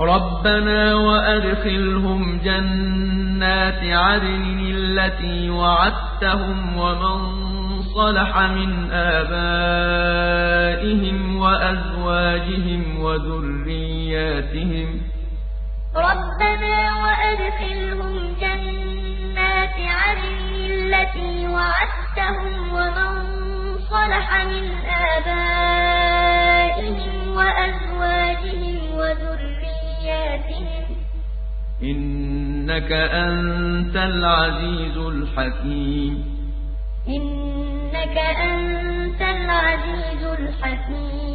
رَبَّنَا وَأَدْخِلْهُمْ جَنَّاتِ عَدْنٍ الَّتِي وَعَدتَّهُمْ وَمَن صَلَحَ مِنْ آبَائِهِمْ وَأَزْوَاجِهِمْ وَذُرِّيَّاتِهِمْ ۚ رَبَّنَا وَأَدْخِلْهُمْ جَنَّاتِ عَدْنٍ الَّتِي وَعَدتَّهُمْ وَمَن صَلَحَ مِنْ آبَائِهِمْ وَأَزْوَاجِهِمْ إِنَّكَ أَنتَ الْعَزِيزُ الْحَكِيمُ. إِنَّكَ أَنتَ الْعَزِيزُ الْحَكِيمُ.